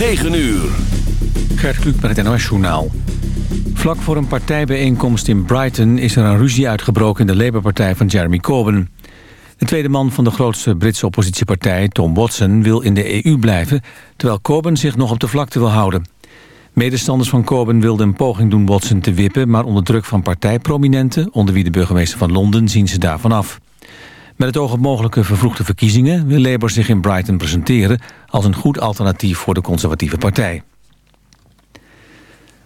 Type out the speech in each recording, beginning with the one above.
9 uur. Gert Kluk met het NOS-journaal. Vlak voor een partijbijeenkomst in Brighton is er een ruzie uitgebroken in de Labour-partij van Jeremy Corbyn. De tweede man van de grootste Britse oppositiepartij, Tom Watson, wil in de EU blijven, terwijl Corbyn zich nog op de vlakte wil houden. Medestanders van Corbyn wilden een poging doen Watson te wippen, maar onder druk van partijprominenten, onder wie de burgemeester van Londen, zien ze daarvan af. Met het oog op mogelijke vervroegde verkiezingen wil Labour zich in Brighton presenteren als een goed alternatief voor de conservatieve partij.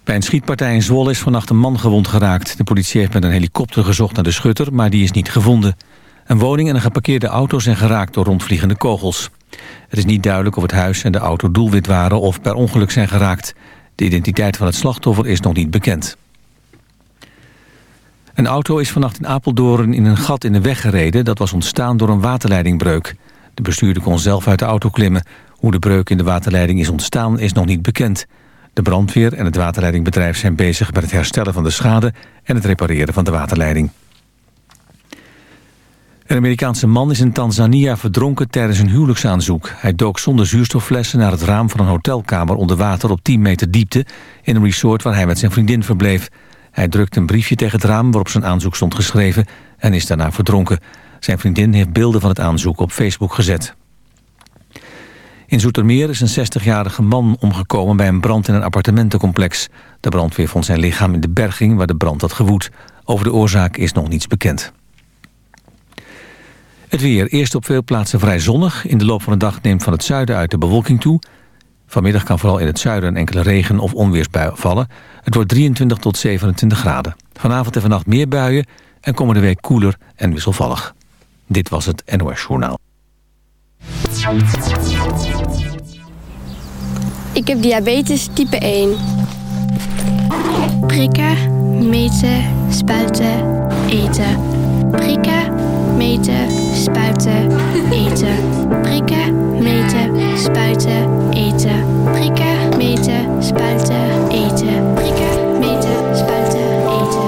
Bij een schietpartij in Zwolle is vannacht een man gewond geraakt. De politie heeft met een helikopter gezocht naar de schutter, maar die is niet gevonden. Een woning en een geparkeerde auto zijn geraakt door rondvliegende kogels. Het is niet duidelijk of het huis en de auto doelwit waren of per ongeluk zijn geraakt. De identiteit van het slachtoffer is nog niet bekend. Een auto is vannacht in Apeldoorn in een gat in de weg gereden... dat was ontstaan door een waterleidingbreuk. De bestuurder kon zelf uit de auto klimmen. Hoe de breuk in de waterleiding is ontstaan is nog niet bekend. De brandweer en het waterleidingbedrijf zijn bezig met het herstellen van de schade... en het repareren van de waterleiding. Een Amerikaanse man is in Tanzania verdronken tijdens een huwelijksaanzoek. Hij dook zonder zuurstofflessen naar het raam van een hotelkamer onder water op 10 meter diepte... in een resort waar hij met zijn vriendin verbleef. Hij drukte een briefje tegen het raam waarop zijn aanzoek stond geschreven... en is daarna verdronken. Zijn vriendin heeft beelden van het aanzoek op Facebook gezet. In Zoetermeer is een 60-jarige man omgekomen bij een brand in een appartementencomplex. De brandweer vond zijn lichaam in de berging waar de brand had gewoed. Over de oorzaak is nog niets bekend. Het weer. Eerst op veel plaatsen vrij zonnig. In de loop van de dag neemt van het zuiden uit de bewolking toe. Vanmiddag kan vooral in het zuiden een enkele regen- of onweersbui vallen. Het wordt 23 tot 27 graden. Vanavond en vannacht meer buien en komende week koeler en wisselvallig. Dit was het NOS Journaal. Ik heb diabetes type 1. Prikken, meten, spuiten, eten. Prikken, meten, spuiten, eten. Prikken, spuiten, eten. Prikken, meten, spuiten, eten. Prikken, meten, spuiten, eten.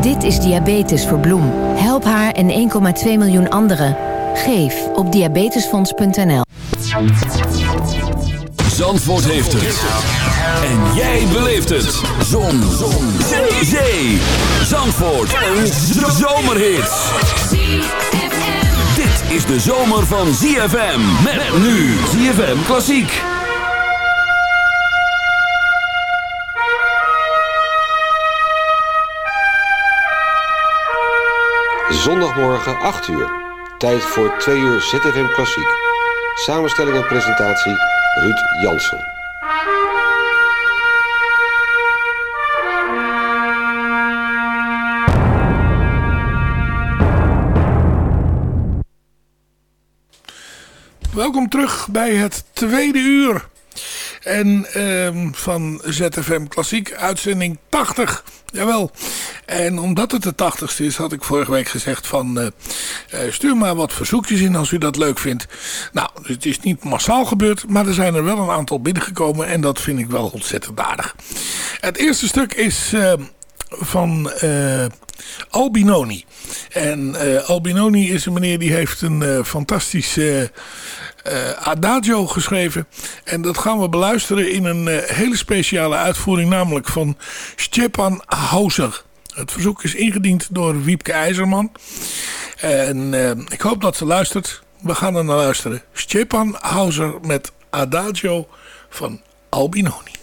Dit is Diabetes voor Bloem. Help haar en 1,2 miljoen anderen. Geef op diabetesfonds.nl. Zandvoort heeft het. En jij beleeft het. Zon. Zon. Zee. Zee. Zandvoort. Een zomerhit. Is de zomer van ZFM. Met nu ZFM Klassiek. Zondagmorgen 8 uur. Tijd voor 2 uur ZFM Klassiek. Samenstelling en presentatie Ruud Jansen. Welkom terug bij het tweede uur. En ehm, van ZFM Klassiek, uitzending 80. Jawel. En omdat het de 80ste is, had ik vorige week gezegd van... eh, eh, stuur maar wat verzoekjes in als u dat leuk vindt. Nou, het is niet massaal gebeurd, maar er zijn er wel een aantal binnengekomen. En dat vind ik wel ontzettend aardig. Het eerste stuk is eh, van eh, Albinoni. En eh, Albinoni is een meneer die heeft een eh, fantastische adagio geschreven. En dat gaan we beluisteren in een hele speciale uitvoering, namelijk van Stepan Hauser. Het verzoek is ingediend door Wiepke IJzerman. En ik hoop dat ze luistert. We gaan er naar luisteren. Stepan Hauser met Adagio van Albinoni.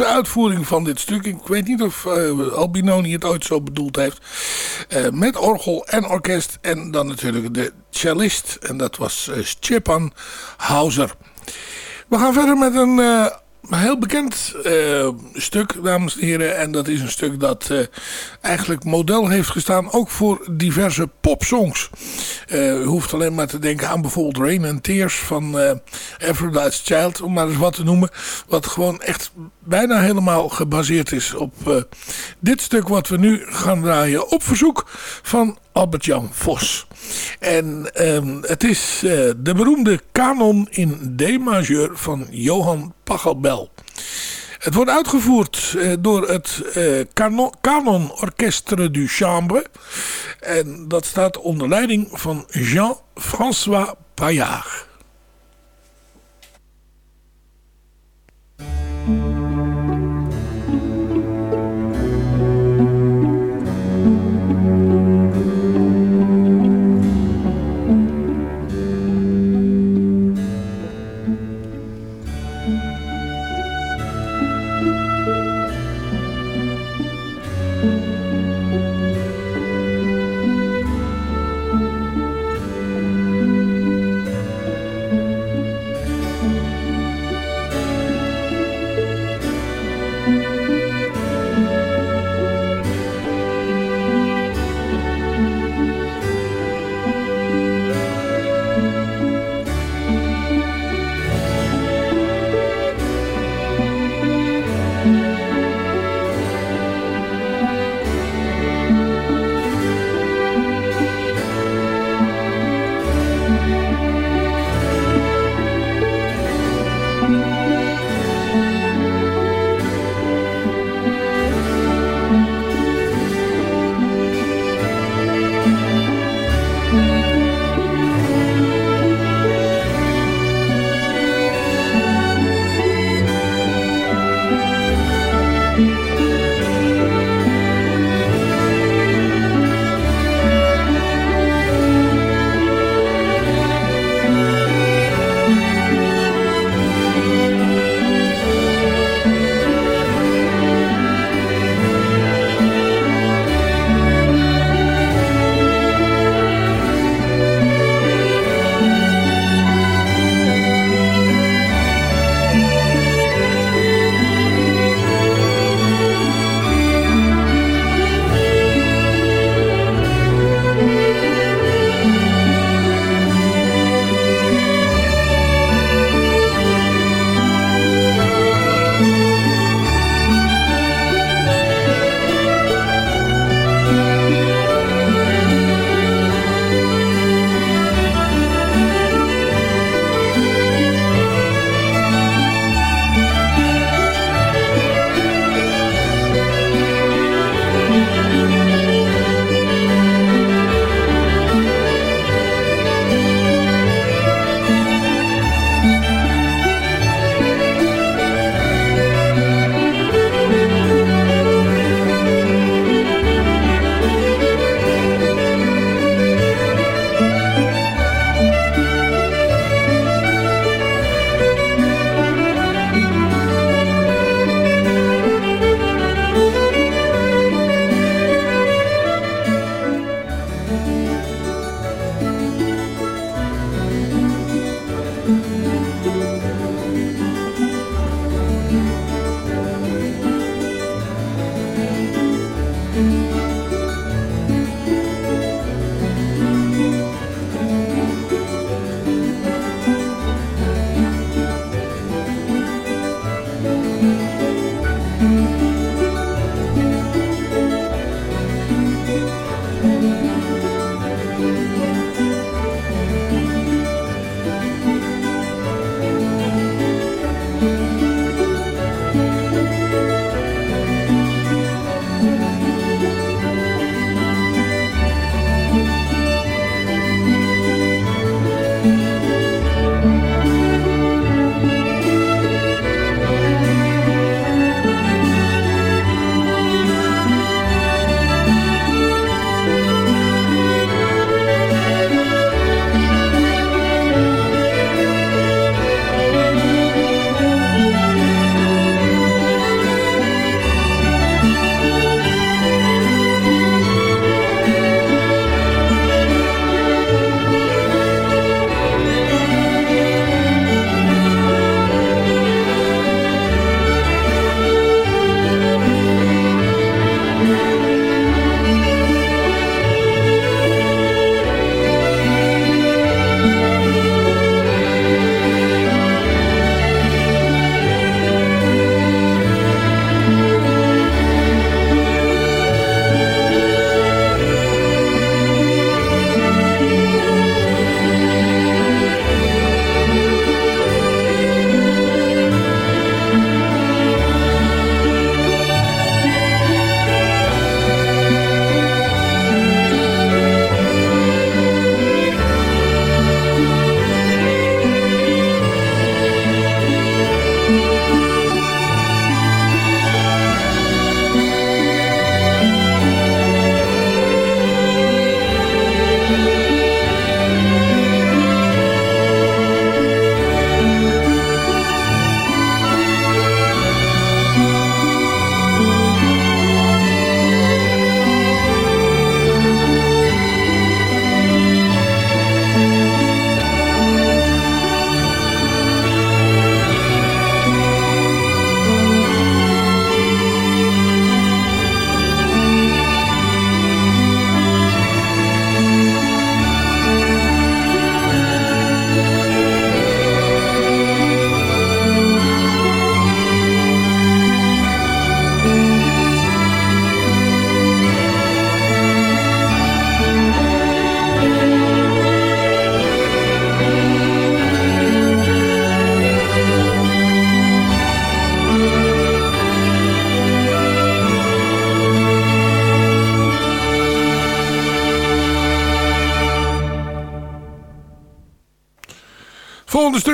Grootste uitvoering van dit stuk. Ik weet niet of uh, Albinoni het ooit zo bedoeld heeft. Uh, met orgel en orkest. En dan natuurlijk de cellist. En dat was uh, Stepan Hauser. We gaan verder met een heel bekend stuk, dames en heren. En dat is een stuk dat eigenlijk model heeft gestaan ook voor diverse popsongs. Uh, u hoeft alleen maar te denken aan bijvoorbeeld Rain and Tears van Aphrodite's Child. Om maar eens wat te noemen. Wat gewoon echt bijna helemaal gebaseerd is op dit stuk wat we nu gaan draaien. Op verzoek van Albert-Jan Vos. En um, het is uh, de beroemde kanon in D-majeur van Johan Pachelbel. Het wordt uitgevoerd uh, door het Canon, Canon Orchestre du Chambre. En dat staat onder leiding van Jean-François Paillard.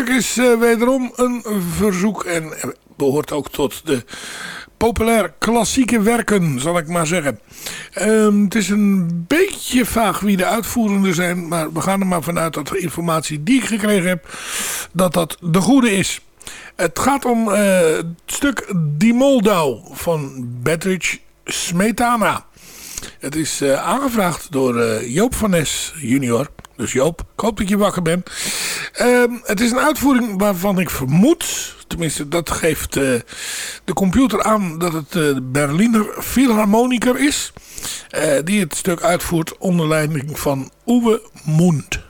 Is uh, wederom een verzoek en behoort ook tot de populair klassieke werken, zal ik maar zeggen. Um, het is een beetje vaag wie de uitvoerenden zijn, maar we gaan er maar vanuit dat de informatie die ik gekregen heb, dat dat de goede is. Het gaat om uh, het stuk Die Moldau van Bettridge Smetana. Het is uh, aangevraagd door uh, Joop van Nes junior. Dus Joop, ik hoop dat je wakker bent. Uh, het is een uitvoering waarvan ik vermoed... Tenminste, dat geeft uh, de computer aan dat het de Berliner Philharmoniker is. die het stuk uitvoert onder leiding van Uwe Mund.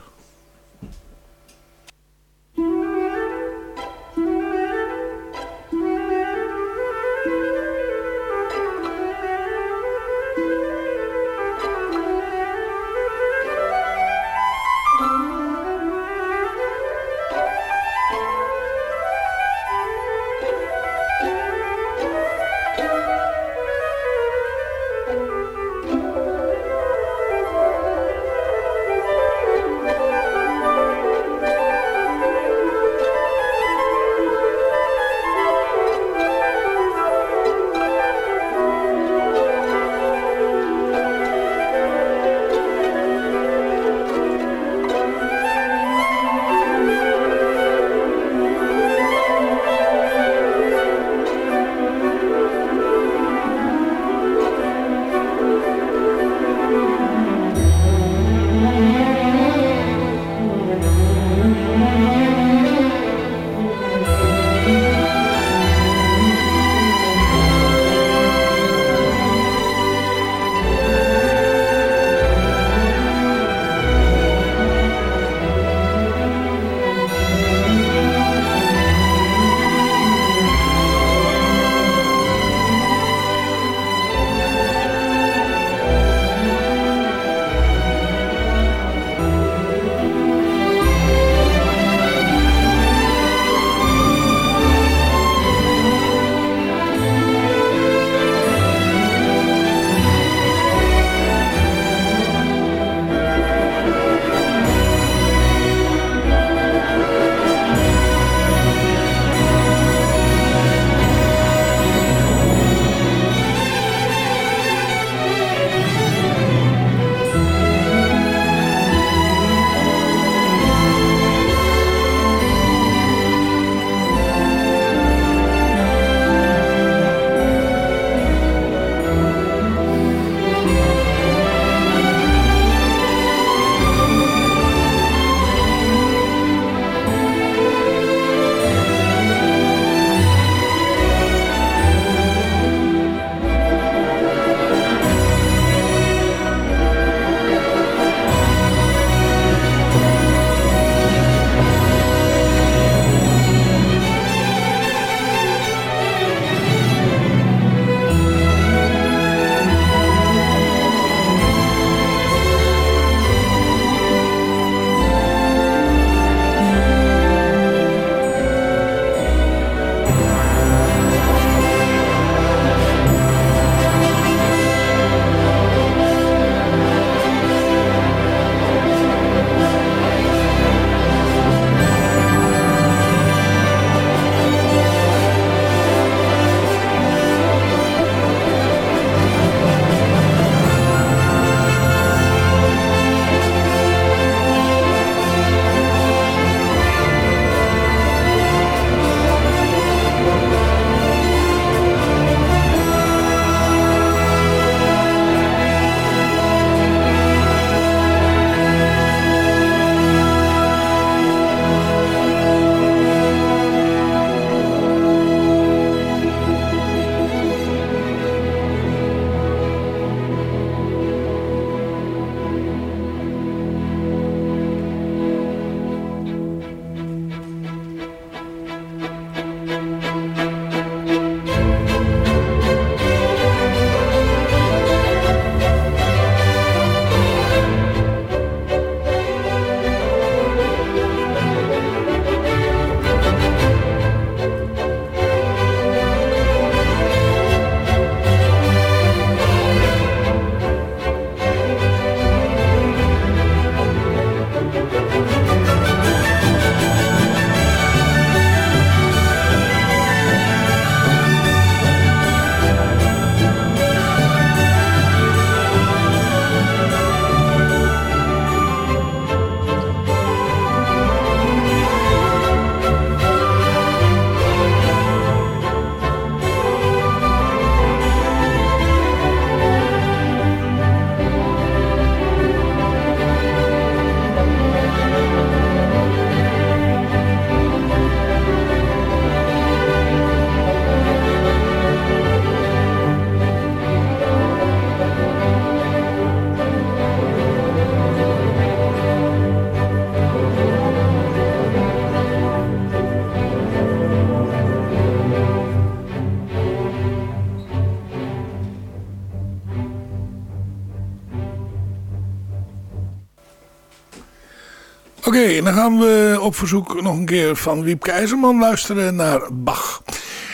Dan gaan we op verzoek nog een keer van Wiepke IJzerman luisteren naar Bach.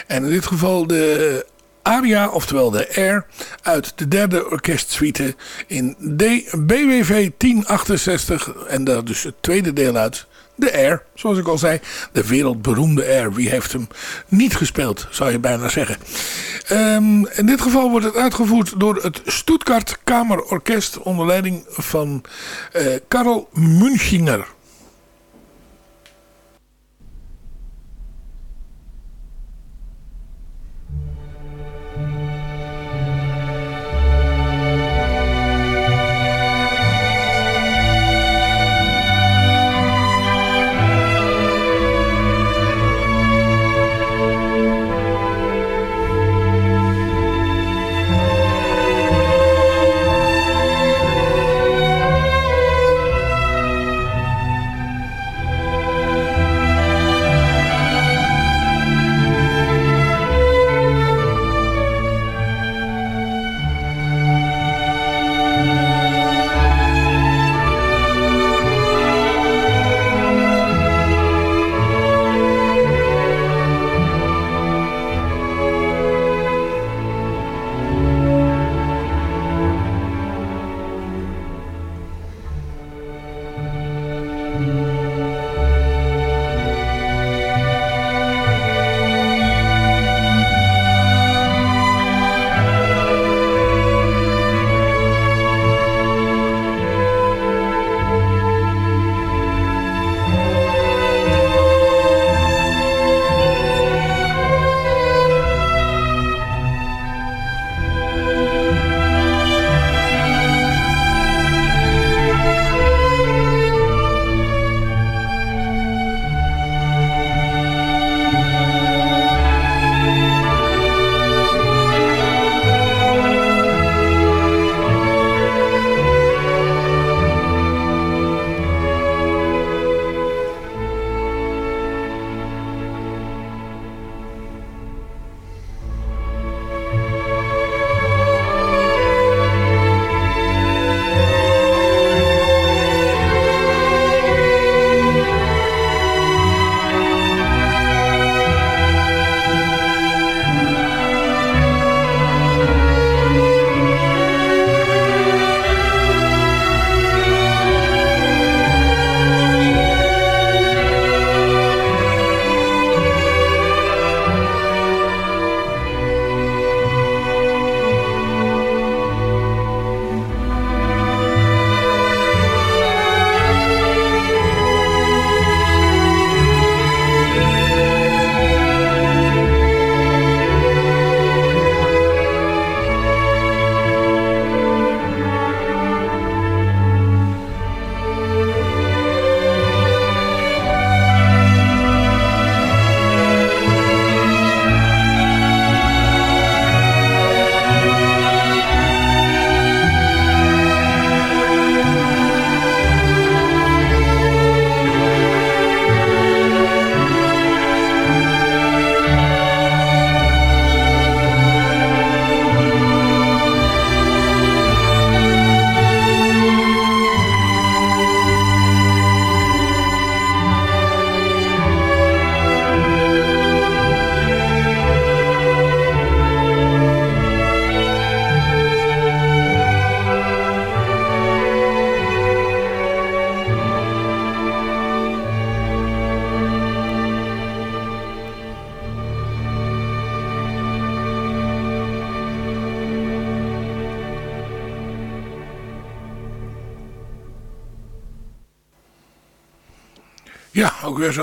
En in dit geval de aria, oftewel de Air, uit de derde orkestsuite in BWV 1068. En daar dus het tweede deel uit. De Air, zoals ik al zei. De wereldberoemde Air. Wie heeft hem niet gespeeld, zou je bijna zeggen. Um, in dit geval wordt het uitgevoerd door het Stuttgart Kamerorkest onder leiding van uh, Karel Münchinger.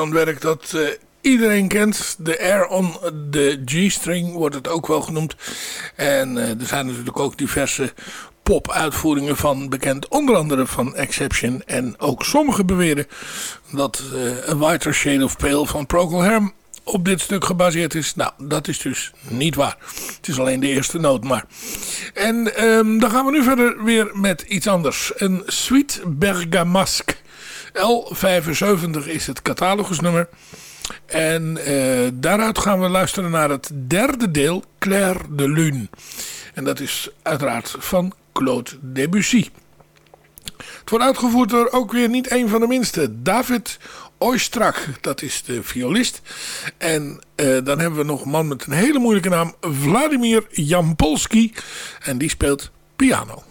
Zo'n werk dat uh, iedereen kent. De Air on the G-string wordt het ook wel genoemd. En uh, er zijn natuurlijk ook diverse pop-uitvoeringen van bekend. Onder andere van Exception. En ook sommigen beweren dat uh, A Whiter Shade of Pale van Procol Harum op dit stuk gebaseerd is. Nou, dat is dus niet waar. Het is alleen de eerste noot maar. En um, dan gaan we nu verder weer met iets anders. Een Sweet Bergamasque. L75 is het catalogusnummer. En uh, daaruit gaan we luisteren naar het derde deel, Claire de Lune. En dat is uiteraard van Claude Debussy. Het wordt uitgevoerd door ook weer niet een van de minste. David Oistrak, dat is de violist. En uh, dan hebben we nog een man met een hele moeilijke naam. Vladimir Jampolski. En die speelt piano.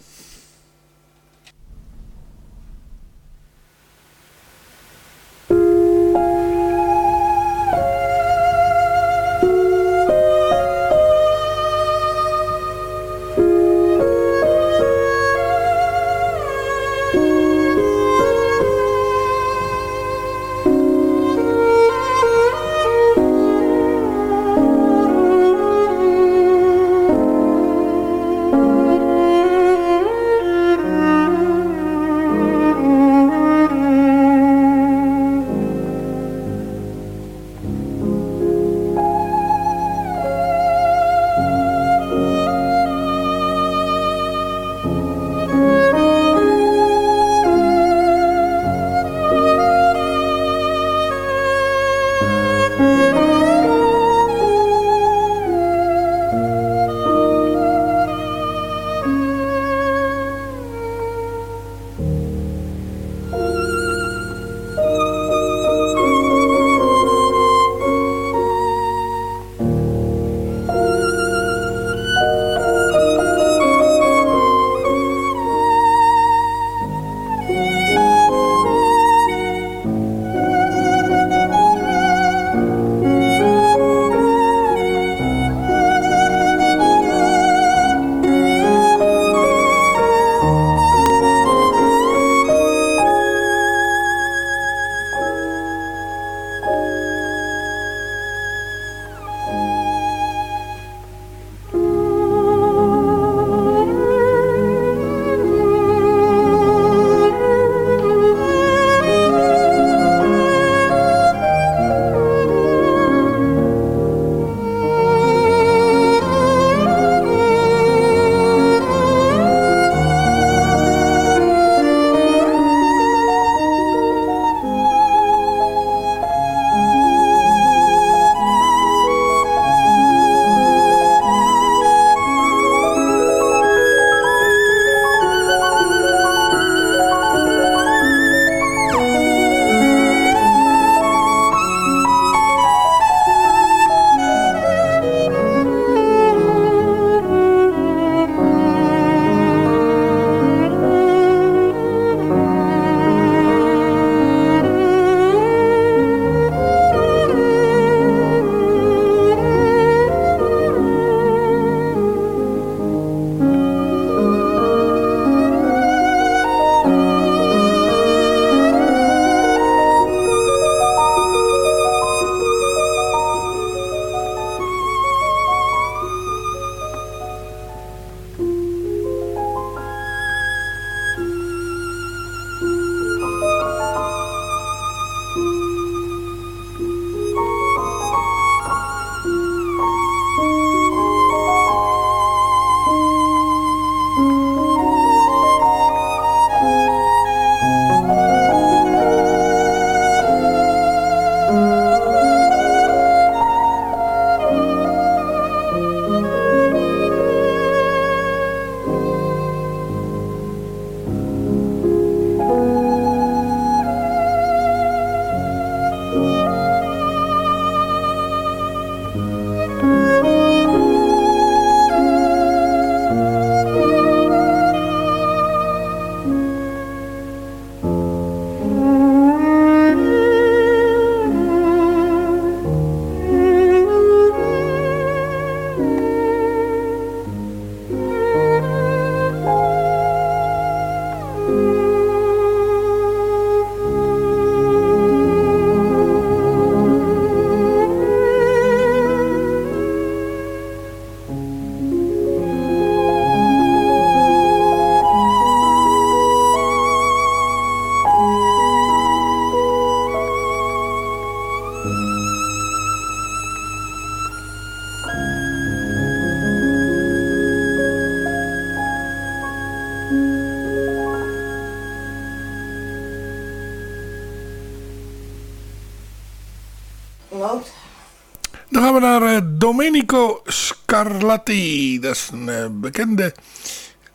Domenico Scarlatti. Dat is een uh, bekende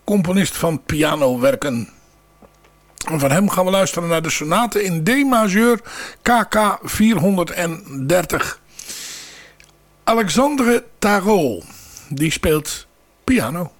componist van pianowerken. En van hem gaan we luisteren naar de sonate in D-majeur KK 430. Alexandre Tarot, die speelt piano.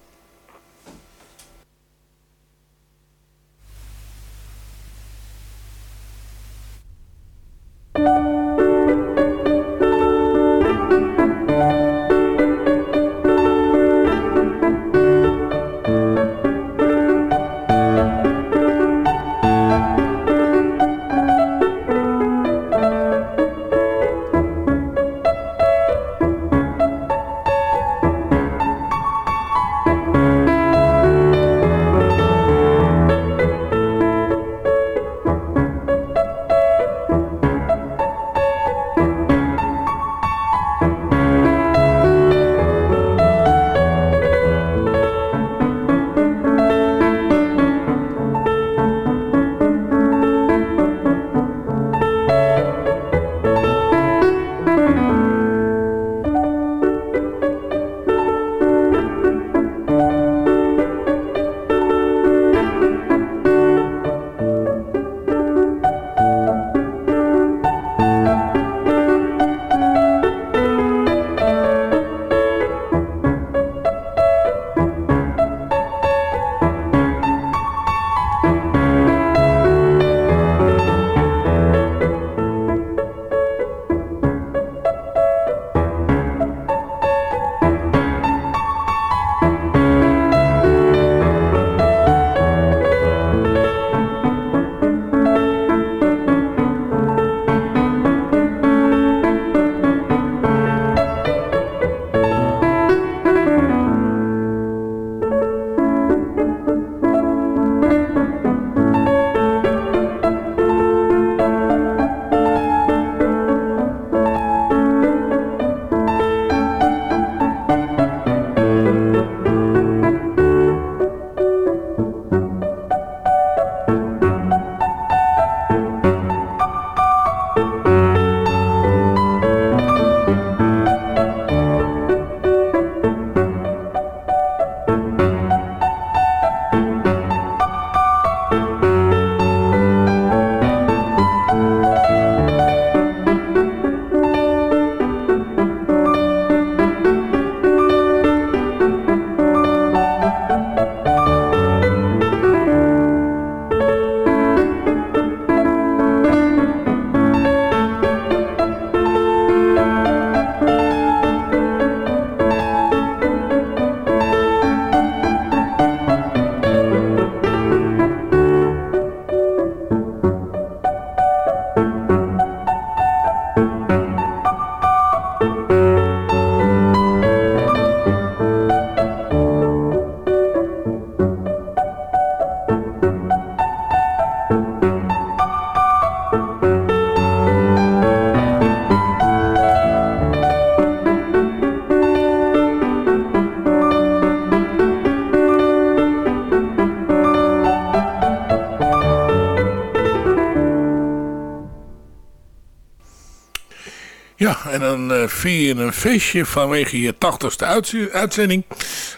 Vier een feestje vanwege je tachtigste uitzending.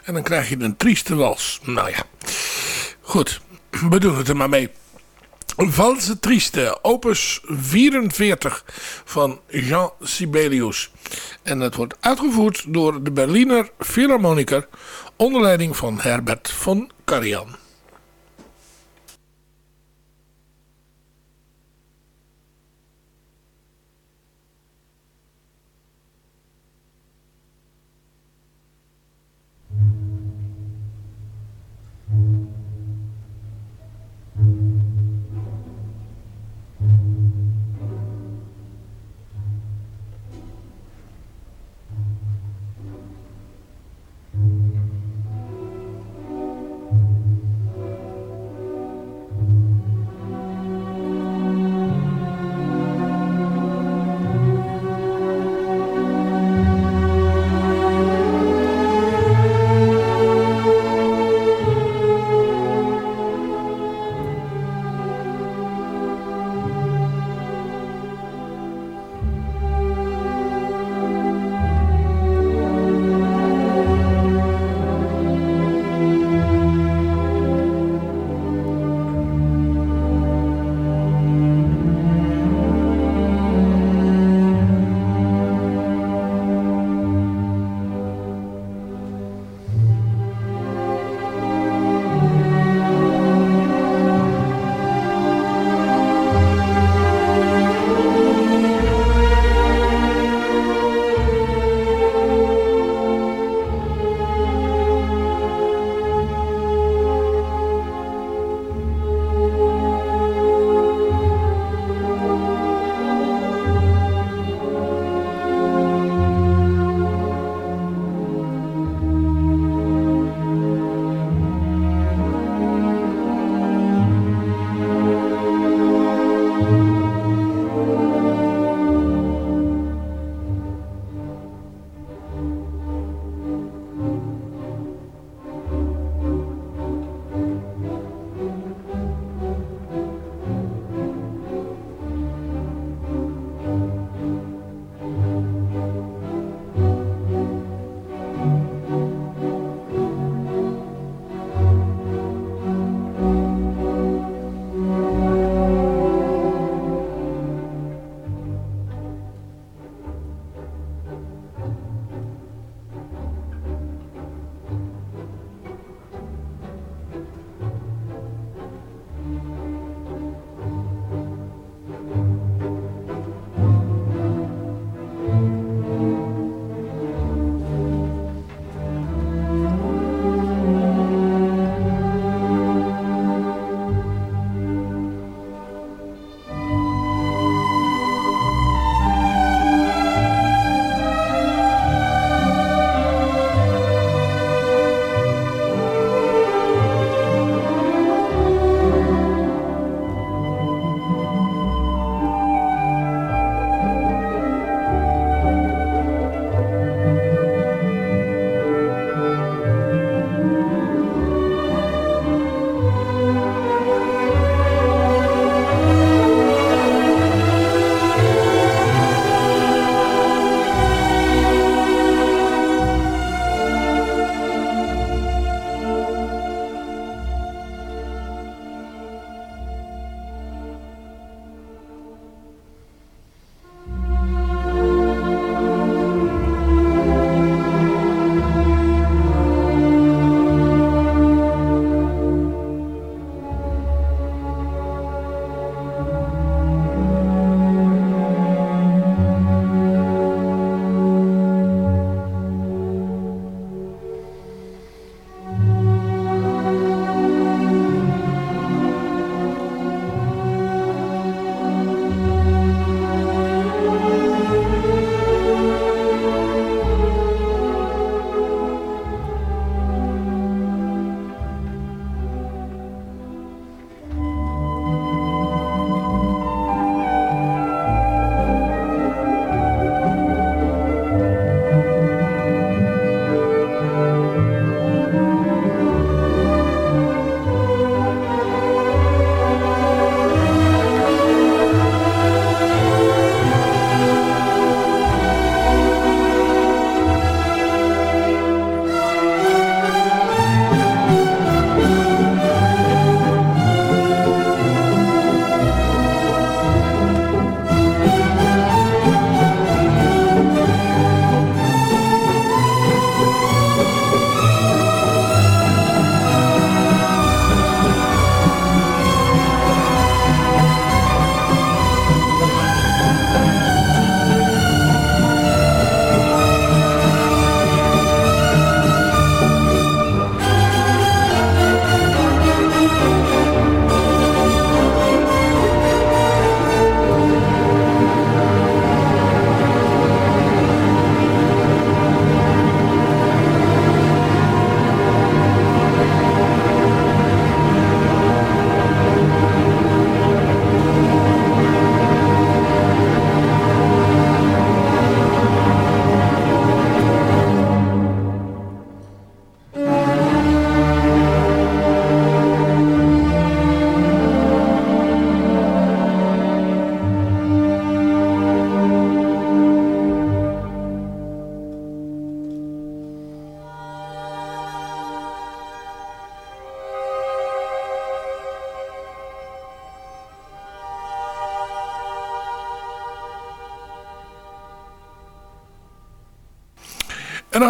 En dan krijg je een trieste wals. Nou ja, goed. We doen het er maar mee. Valse Trieste, opus 44 van Jean Sibelius. En het wordt uitgevoerd door de Berliner Philharmoniker onder leiding van Herbert von Karajan.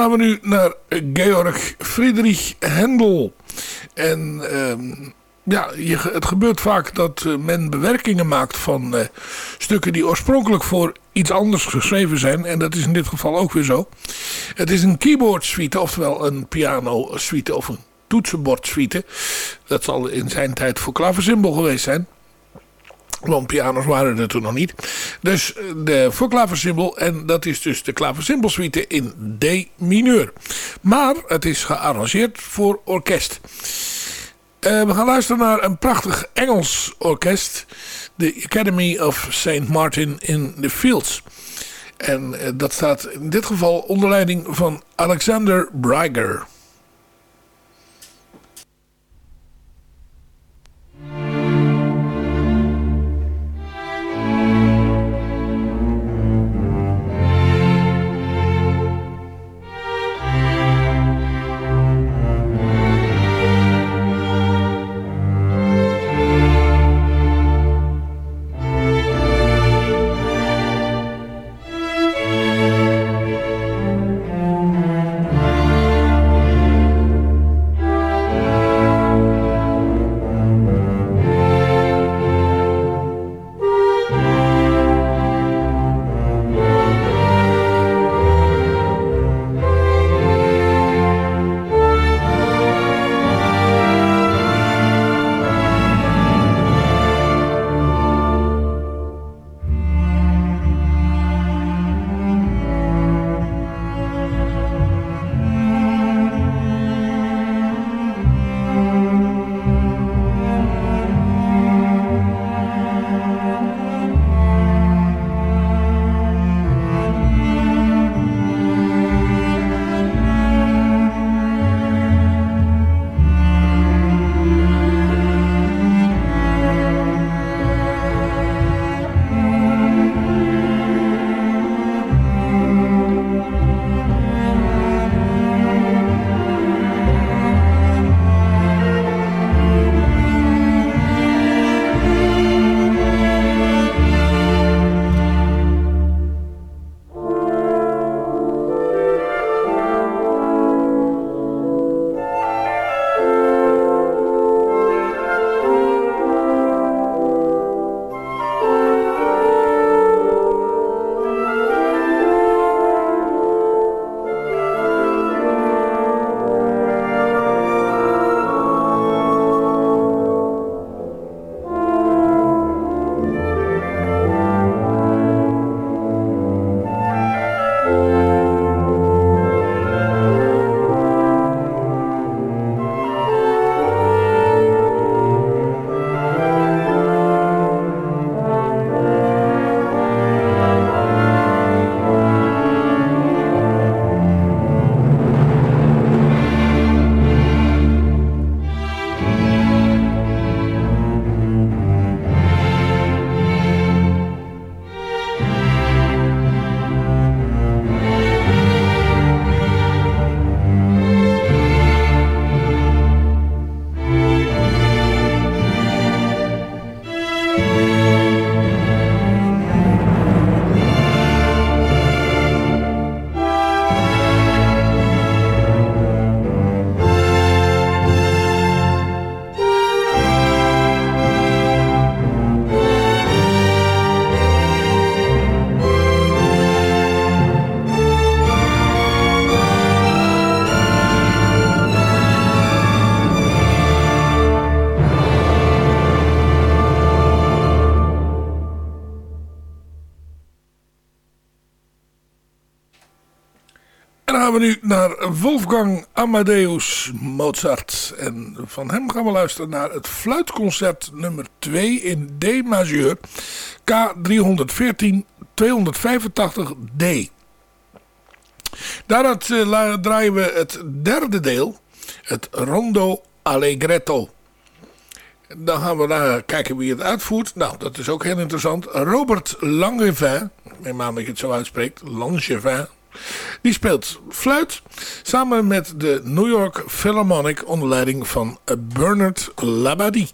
Gaan we nu naar Georg Friedrich Händel. En ehm, ja, je, het gebeurt vaak dat eh, men bewerkingen maakt van uh, stukken die oorspronkelijk voor iets anders geschreven zijn. En dat is in dit geval ook weer zo. Het is een keyboard suite, oftewel een piano suite of een toetsenbord suite. Dat zal in zijn tijd voor klaversymbol geweest zijn. Want pianos waren er toen nog niet. Dus eh, de, voor klaversymbol. En dat is dus de klaversymbolsuite in D mineur. Maar het is gearrangeerd voor orkest. Uh, we gaan luisteren naar een prachtig Engels orkest. De Academy of St. Martin in the Fields. En uh, dat staat in dit geval onder leiding van Alexander Brygger. Wolfgang Amadeus Mozart. En van hem gaan we luisteren naar het fluitconcert nummer 2 in D majeur. K314 285D. Daaruit uh, draaien we het derde deel. Het Rondo Allegretto. Dan gaan we naar kijken wie het uitvoert. Nou, dat is ook heel interessant. Robert Langevin. Ik neem aan dat je het zo uitspreekt. Langevin. Die speelt fluit samen met de New York Philharmonic onder leiding van Bernard Labadie.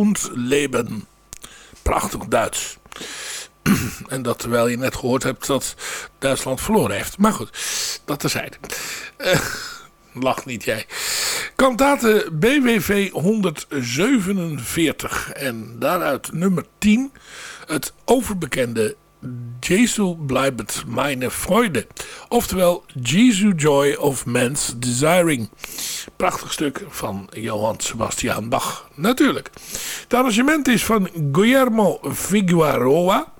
Und Leben. Prachtig Duits. En dat terwijl je net gehoord hebt dat Duitsland verloren heeft. Maar goed, dat terzijde. Uh, lach niet jij. Kantate BWV 147. En daaruit nummer 10. Het overbekende Jesu blijft meine Freude. Oftewel, Jesu Joy of Man's Desiring. Prachtig stuk van Johann Sebastian Bach, natuurlijk. Het arrangement is van Guillermo Figueroa.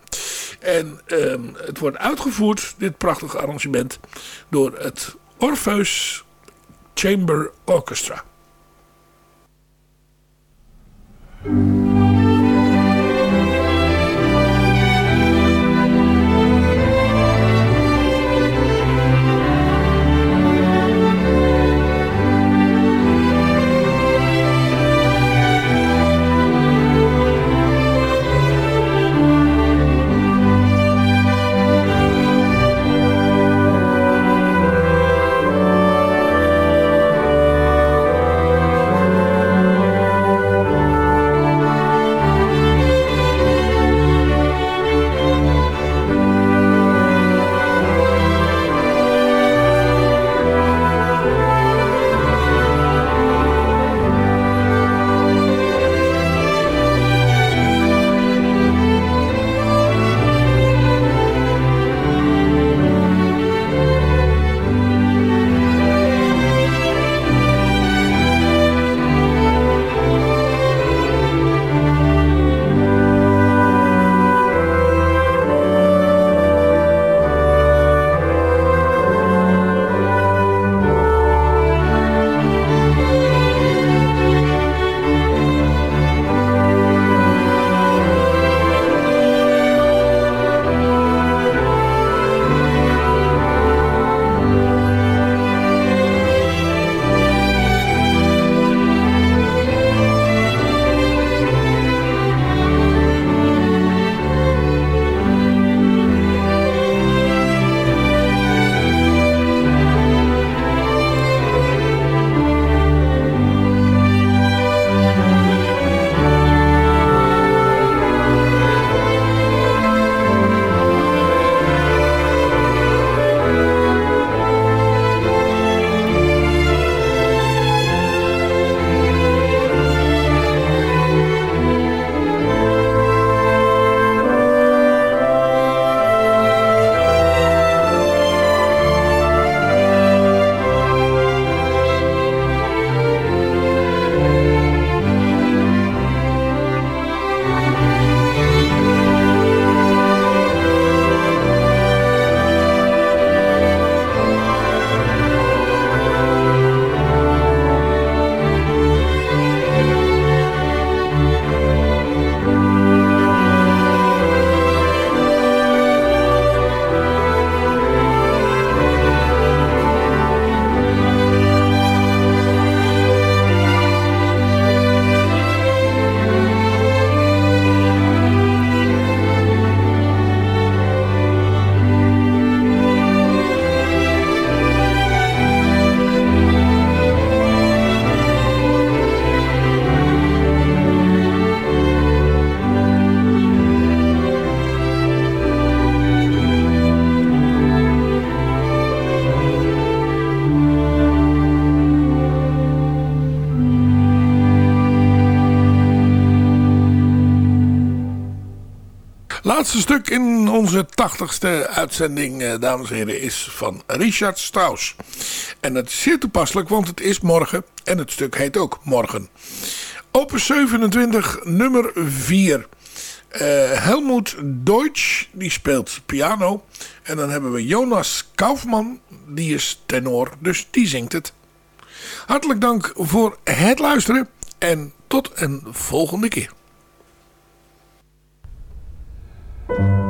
En ehm, het wordt uitgevoerd, dit prachtige arrangement, door het Orpheus Chamber Orchestra. Laatste stuk in onze tachtigste uitzending, eh, dames en heren, is van Richard Strauss. En het is zeer toepasselijk, want het is morgen en het stuk heet ook Morgen. Opus 27, nummer 4. Uh, eh, Helmoet Deutsch, die speelt piano. En dan hebben we Jonas Kaufman, die is tenor, dus die zingt het. Hartelijk dank voor het luisteren en tot een volgende keer. Thank you.